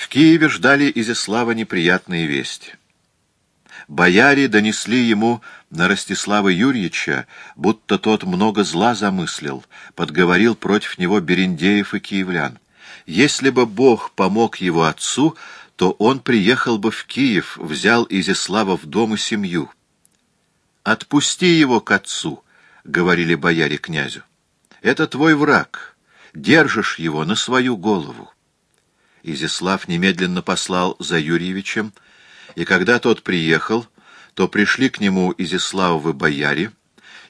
В Киеве ждали Изяслава неприятные вести. Бояре донесли ему на Ростислава Юрьевича, будто тот много зла замыслил, подговорил против него берендеев и киевлян. Если бы Бог помог его отцу, то он приехал бы в Киев, взял Изяслава в дом и семью. «Отпусти его к отцу», — говорили бояре князю. «Это твой враг, держишь его на свою голову». Изяслав немедленно послал за Юрьевичем, и когда тот приехал, то пришли к нему Изяславовы бояре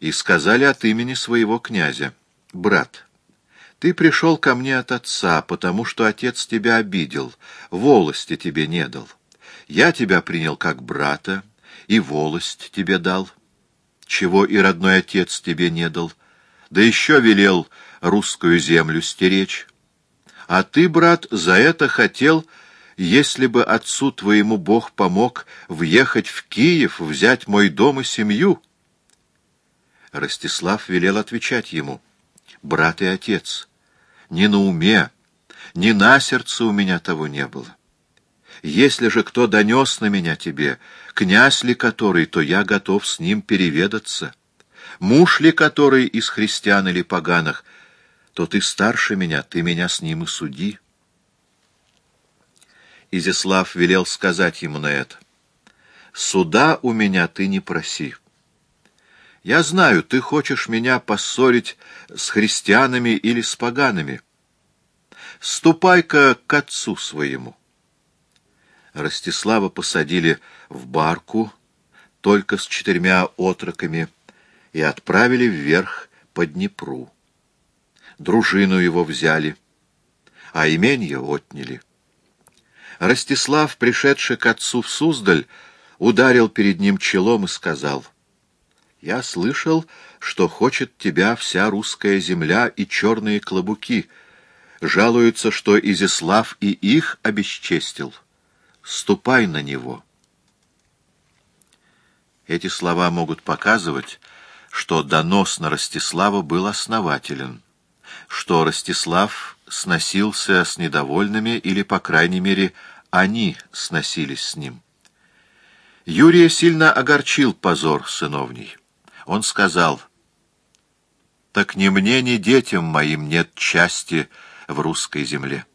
и сказали от имени своего князя, «Брат, ты пришел ко мне от отца, потому что отец тебя обидел, волости тебе не дал. Я тебя принял как брата, и волость тебе дал, чего и родной отец тебе не дал, да еще велел русскую землю стеречь. А ты, брат, за это хотел, если бы отцу твоему Бог помог въехать в Киев, взять мой дом и семью. Ростислав велел отвечать ему, брат и отец, ни на уме, ни на сердце у меня того не было. Если же кто донес на меня тебе, князь ли который, то я готов с ним переведаться. Муж ли который из христиан или поганых — то ты старше меня, ты меня с ним и суди. Изяслав велел сказать ему на это. «Суда у меня ты не проси. Я знаю, ты хочешь меня поссорить с христианами или с погаными. Ступай-ка к отцу своему». Ростислава посадили в барку только с четырьмя отроками и отправили вверх по Днепру дружину его взяли, а именье отняли. Ростислав, пришедший к отцу в Суздаль, ударил перед ним челом и сказал, «Я слышал, что хочет тебя вся русская земля и черные клобуки. Жалуются, что Изяслав и их обесчестил. Ступай на него». Эти слова могут показывать, что донос на Ростислава был основателен что Ростислав сносился с недовольными, или, по крайней мере, они сносились с ним. Юрия сильно огорчил позор сыновней. Он сказал, «Так ни мне, ни детям моим нет части в русской земле».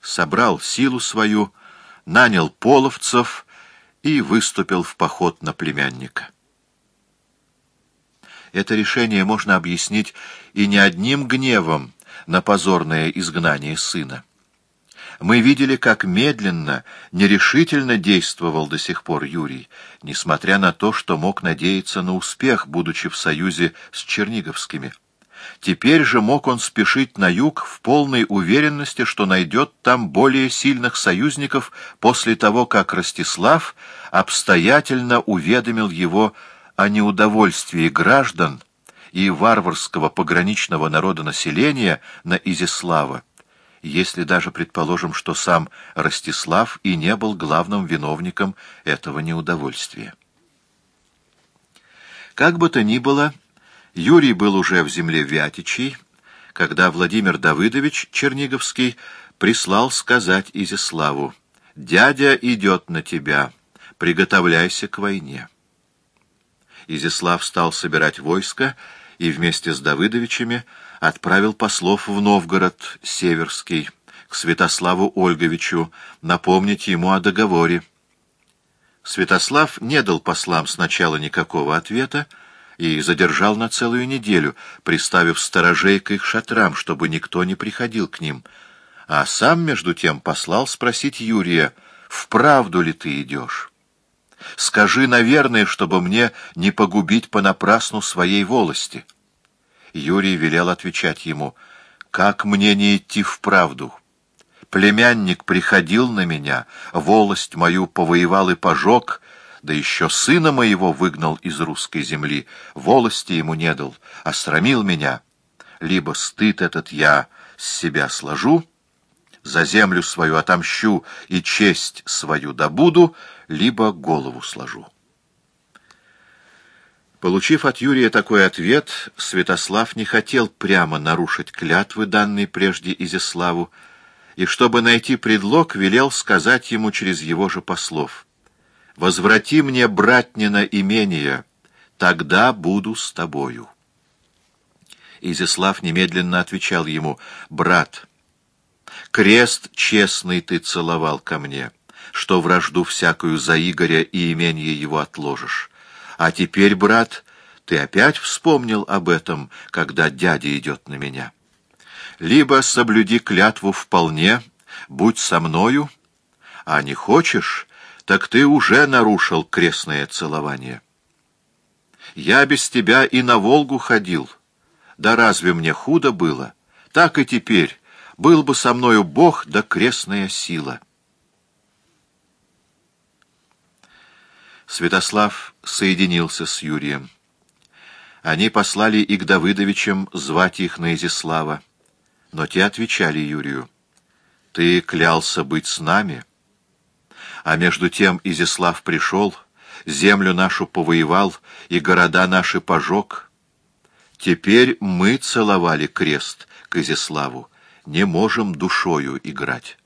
Собрал силу свою, нанял половцев и выступил в поход на племянника. Это решение можно объяснить и не одним гневом на позорное изгнание сына. Мы видели, как медленно, нерешительно действовал до сих пор Юрий, несмотря на то, что мог надеяться на успех, будучи в союзе с черниговскими. Теперь же мог он спешить на юг в полной уверенности, что найдет там более сильных союзников после того, как Ростислав обстоятельно уведомил его о неудовольствии граждан и варварского пограничного народа населения на Изяслава, если даже предположим, что сам Ростислав и не был главным виновником этого неудовольствия. Как бы то ни было, Юрий был уже в земле Вятичей, когда Владимир Давыдович Черниговский прислал сказать Изяславу «Дядя идет на тебя, приготовляйся к войне». Изяслав стал собирать войско и вместе с Давыдовичами отправил послов в Новгород Северский к Святославу Ольговичу напомнить ему о договоре. Святослав не дал послам сначала никакого ответа и задержал на целую неделю, приставив сторожей к их шатрам, чтобы никто не приходил к ним, а сам, между тем, послал спросить Юрия, «Вправду ли ты идешь?» Скажи, наверное, чтобы мне не погубить понапрасну своей волости. Юрий велел отвечать ему, как мне не идти в правду? Племянник приходил на меня, волость мою повоевал и пожег, да еще сына моего выгнал из русской земли, волости ему не дал, осрамил меня. Либо стыд этот я с себя сложу, за землю свою отомщу и честь свою добуду, либо голову сложу. Получив от Юрия такой ответ, Святослав не хотел прямо нарушить клятвы, данные прежде Изяславу, и, чтобы найти предлог, велел сказать ему через его же послов. «Возврати мне, братнина, имение, тогда буду с тобою». Изяслав немедленно отвечал ему, «Брат, крест честный ты целовал ко мне, что вражду всякую за Игоря и имение его отложишь. А теперь, брат, ты опять вспомнил об этом, когда дядя идет на меня. Либо соблюди клятву вполне, будь со мною, а не хочешь, так ты уже нарушил крестное целование. Я без тебя и на Волгу ходил, да разве мне худо было? Так и теперь, был бы со мною Бог да крестная сила». Святослав соединился с Юрием. Они послали и к Давыдовичам звать их на Изислава, но те отвечали Юрию, «Ты клялся быть с нами». А между тем Изислав пришел, землю нашу повоевал и города наши пожег. Теперь мы целовали крест к Изиславу, не можем душою играть.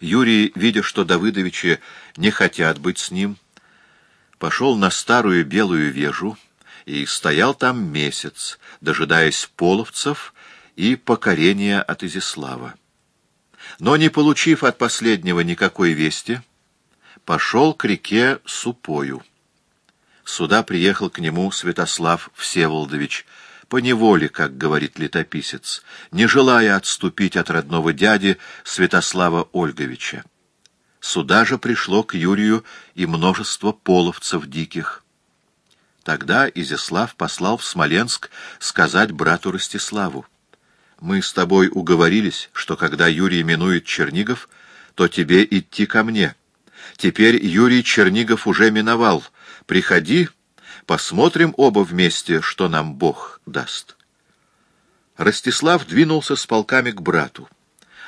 Юрий, видя, что Давыдовичи не хотят быть с ним, пошел на старую белую вежу и стоял там месяц, дожидаясь половцев и покорения от Изислава. Но, не получив от последнего никакой вести, пошел к реке Супою. Сюда приехал к нему Святослав Всеволодович, по неволе, как говорит летописец, не желая отступить от родного дяди Святослава Ольговича. Сюда же пришло к Юрию и множество половцев диких. Тогда Изяслав послал в Смоленск сказать брату Ростиславу, «Мы с тобой уговорились, что когда Юрий минует Чернигов, то тебе идти ко мне. Теперь Юрий Чернигов уже миновал. Приходи, Посмотрим оба вместе, что нам Бог даст. Ростислав двинулся с полками к брату,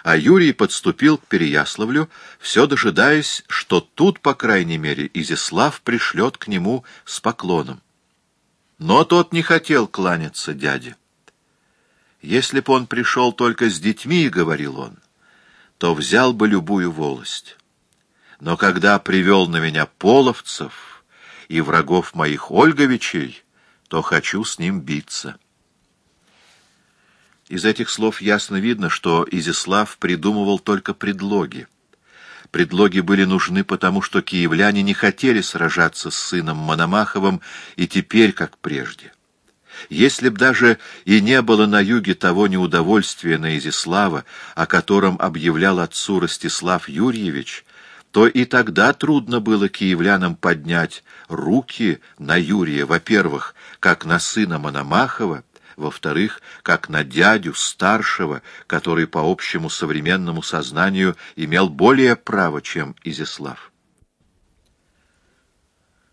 а Юрий подступил к Переяславлю, все дожидаясь, что тут, по крайней мере, Изяслав пришлет к нему с поклоном. Но тот не хотел кланяться дяде. Если б он пришел только с детьми, — говорил он, — то взял бы любую волость. Но когда привел на меня половцев и врагов моих Ольговичей, то хочу с ним биться. Из этих слов ясно видно, что Изяслав придумывал только предлоги. Предлоги были нужны потому, что киевляне не хотели сражаться с сыном Мономаховым и теперь, как прежде. Если б даже и не было на юге того неудовольствия на Изяслава, о котором объявлял отцу Ростислав Юрьевич, то и тогда трудно было киевлянам поднять руки на Юрия, во-первых, как на сына Мономахова, во-вторых, как на дядю старшего, который по общему современному сознанию имел более право, чем Изяслав.